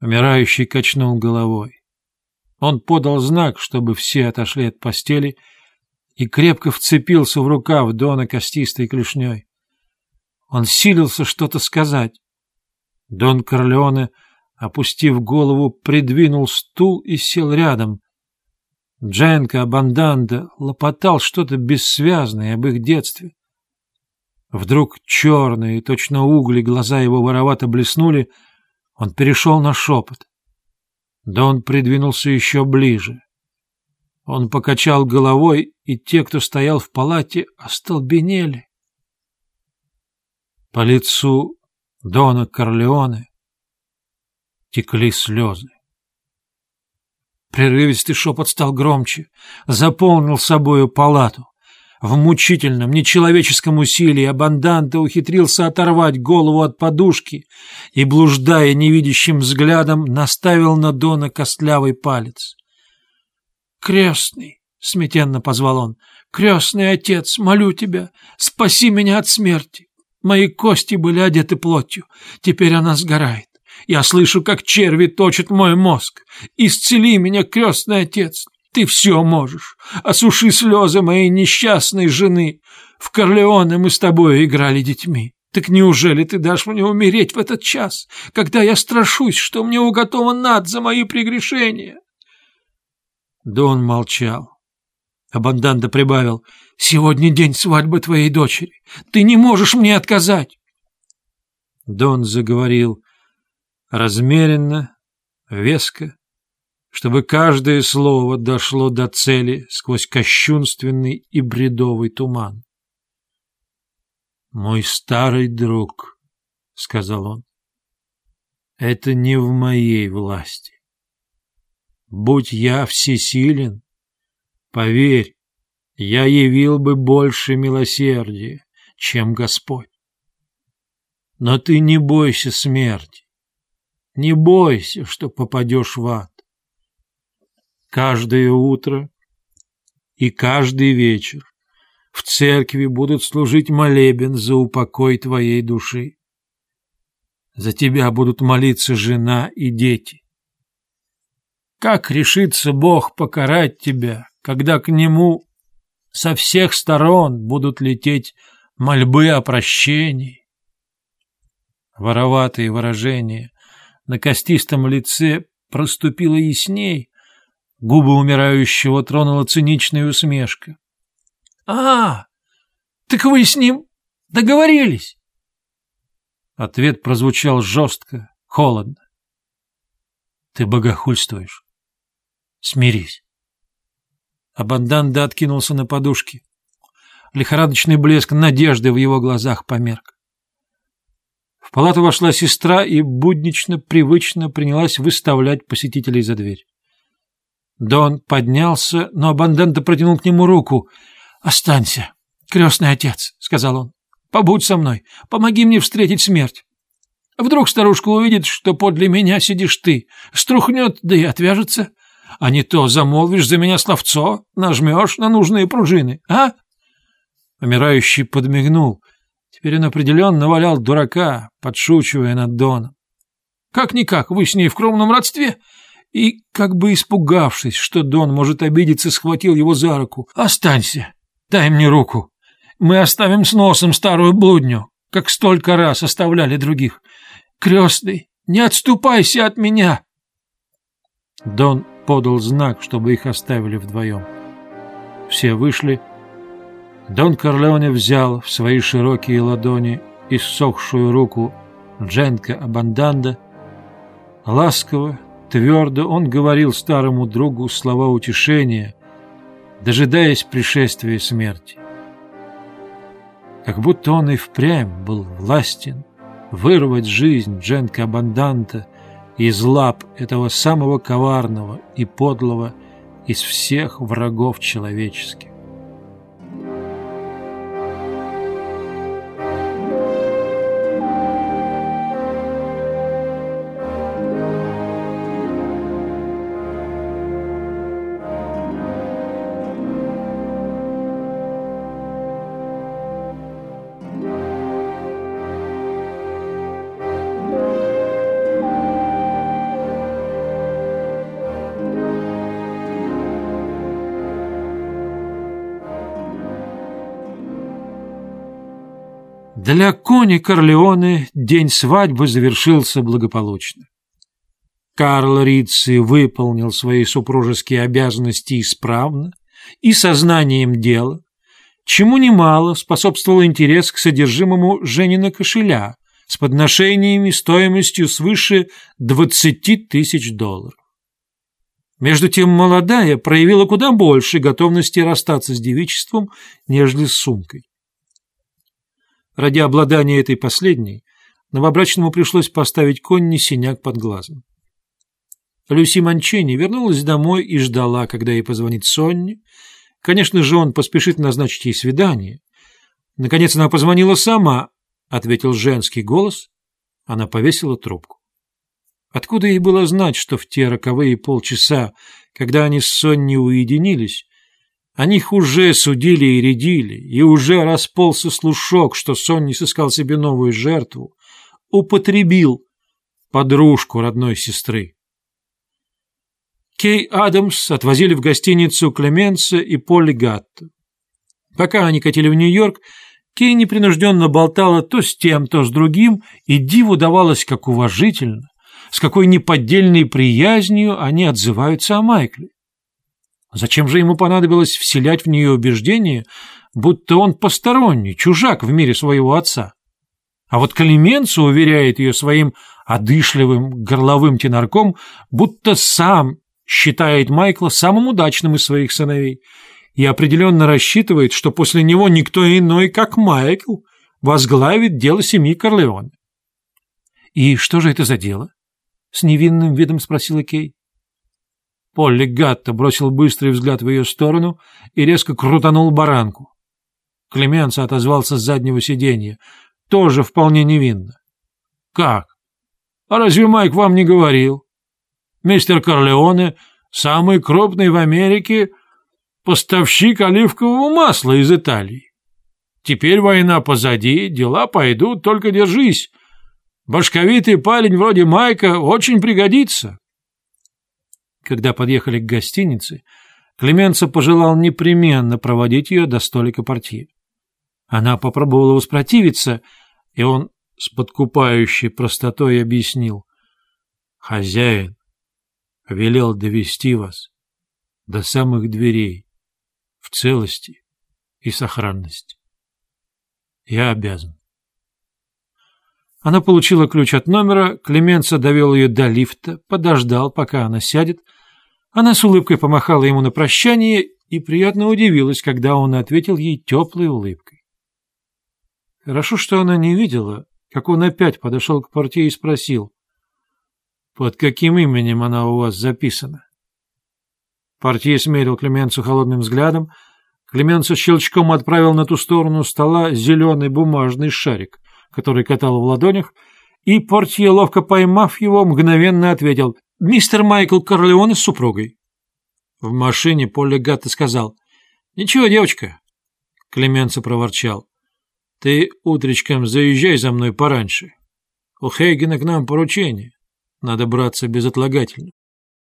Умирающий качнул головой. Он подал знак, чтобы все отошли от постели, и крепко вцепился в рукав Дона костистой клешней. Он силился что-то сказать. Дон Корлеоне, опустив голову, придвинул стул и сел рядом. Дженко Абанданда лопотал что-то бессвязное об их детстве. Вдруг черные, точно угли, глаза его воровато блеснули, он перешел на шепот. Да он придвинулся еще ближе. Он покачал головой, и те, кто стоял в палате, остолбенели. По лицу Дона Корлеоне текли слезы. Прерывистый шепот стал громче, заполнил собою палату. В мучительном, нечеловеческом усилии Абанданте ухитрился оторвать голову от подушки и, блуждая невидящим взглядом, наставил на Дона костлявый палец. «Крестный!» — смятенно позвал он. «Крестный отец, молю тебя, спаси меня от смерти! Мои кости были одеты плотью, теперь она сгорает. Я слышу, как черви точат мой мозг. Исцели меня, крестный отец, ты все можешь. Осуши слезы моей несчастной жены. В Корлеоне мы с тобой играли детьми. Так неужели ты дашь мне умереть в этот час, когда я страшусь, что мне уготован ад за мои прегрешения?» Дон молчал. Абанданда прибавил. «Сегодня день свадьбы твоей дочери. Ты не можешь мне отказать!» Дон заговорил размеренно, веско, чтобы каждое слово дошло до цели сквозь кощунственный и бредовый туман. «Мой старый друг», — сказал он, — «это не в моей власти. Будь я всесилен, поверь, я явил бы больше милосердия, чем Господь. Но ты не бойся смерти, не бойся, что попадешь в ад. Каждое утро и каждый вечер в церкви будут служить молебен за упокой твоей души. За тебя будут молиться жена и дети. Как решится Бог покарать тебя, когда к Нему со всех сторон будут лететь мольбы о прощении? Вороватые выражения на костистом лице проступило ясней, Губы умирающего тронула циничная усмешка. «А, так вы с ним договорились?» Ответ прозвучал жестко, холодно. «Ты богохульствуешь. Смирись». Абанданда откинулся на подушки. Лихорадочный блеск надежды в его глазах померк. В палату вошла сестра и буднично, привычно принялась выставлять посетителей за дверь. Дон поднялся, но Абандента протянул к нему руку. «Останься, крестный отец», — сказал он. «Побудь со мной, помоги мне встретить смерть. Вдруг старушка увидит, что подле меня сидишь ты, струхнет, да и отвяжется. А не то замолвишь за меня словцо, нажмешь на нужные пружины, а?» Помирающий подмигнул. Теперь он определенно валял дурака, подшучивая над Доном. «Как-никак, вы с ней в кровном родстве?» И, как бы испугавшись, что Дон может обидеться, схватил его за руку. «Останься! Дай мне руку! Мы оставим с носом старую блудню, как столько раз оставляли других. Крестный, не отступайся от меня!» Дон подал знак, чтобы их оставили вдвоем. Все вышли. Дон Корлеоне взял в свои широкие ладони иссохшую руку Дженка Абанданда, ласково, Твердо он говорил старому другу слова утешения, дожидаясь пришествия смерти. Как будто он и впрямь был властен вырвать жизнь Дженка Абанданта из лап этого самого коварного и подлого из всех врагов человеческих. Для Кони Корлеоне день свадьбы завершился благополучно. Карл Рицци выполнил свои супружеские обязанности исправно и сознанием дела, чему немало способствовал интерес к содержимому Женина кошеля с подношениями стоимостью свыше 20 тысяч долларов. Между тем молодая проявила куда больше готовности расстаться с девичеством, нежели с сумкой. Ради обладания этой последней новобрачному пришлось поставить Конни синяк под глазом. Люси Манчини вернулась домой и ждала, когда ей позвонит Сонни. Конечно же, он поспешит назначить ей свидание. Наконец она позвонила сама, — ответил женский голос. Она повесила трубку. Откуда ей было знать, что в те роковые полчаса, когда они с Сонни уединились, них уже судили и рядили, и уже расползся слушок, что Сонни сыскал себе новую жертву, употребил подружку родной сестры. Кей Адамс отвозили в гостиницу Клеменса и Полли Гатта. Пока они катили в Нью-Йорк, Кей непринужденно болтала то с тем, то с другим, и диву давалось, как уважительно, с какой неподдельной приязнью они отзываются о Майкле. Зачем же ему понадобилось вселять в нее убеждение, будто он посторонний, чужак в мире своего отца? А вот Клеменцо уверяет ее своим одышливым горловым тенорком, будто сам считает Майкла самым удачным из своих сыновей и определенно рассчитывает, что после него никто иной, как Майкл, возглавит дело семьи Корлеоне. «И что же это за дело?» — с невинным видом спросила Кей. Полли Гатта бросил быстрый взгляд в ее сторону и резко крутанул баранку. Клеменца отозвался с заднего сиденья, тоже вполне невинно. «Как? А разве Майк вам не говорил? Мистер Корлеоне — самый крупный в Америке поставщик оливкового масла из Италии. Теперь война позади, дела пойдут, только держись. Башковитый парень вроде Майка очень пригодится. Когда подъехали к гостинице, Клеменца пожелал непременно проводить ее до столика портье. Она попробовала воспротивиться, и он с подкупающей простотой объяснил. «Хозяин велел довести вас до самых дверей в целости и сохранности. Я обязан». Она получила ключ от номера, Клеменца довел ее до лифта, подождал, пока она сядет. Она с улыбкой помахала ему на прощание и приятно удивилась, когда он ответил ей теплой улыбкой. Хорошо, что она не видела, как он опять подошел к портье и спросил, «Под каким именем она у вас записана?» Портье смерил Клеменцу холодным взглядом. Клеменцу щелчком отправил на ту сторону стола зеленый бумажный шарик — который катал в ладонях, и портье, ловко поймав его, мгновенно ответил «Мистер Майкл Корлеоне с супругой». В машине Полли Гатта сказал «Ничего, девочка». Клеменцо проворчал «Ты утречком заезжай за мной пораньше. У Хейгена к нам поручение. Надо браться безотлагательно».